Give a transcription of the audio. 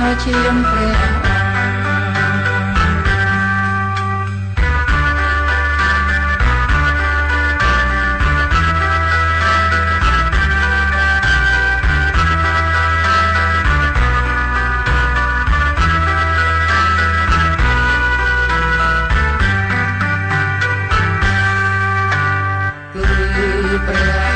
la siempre. Libra.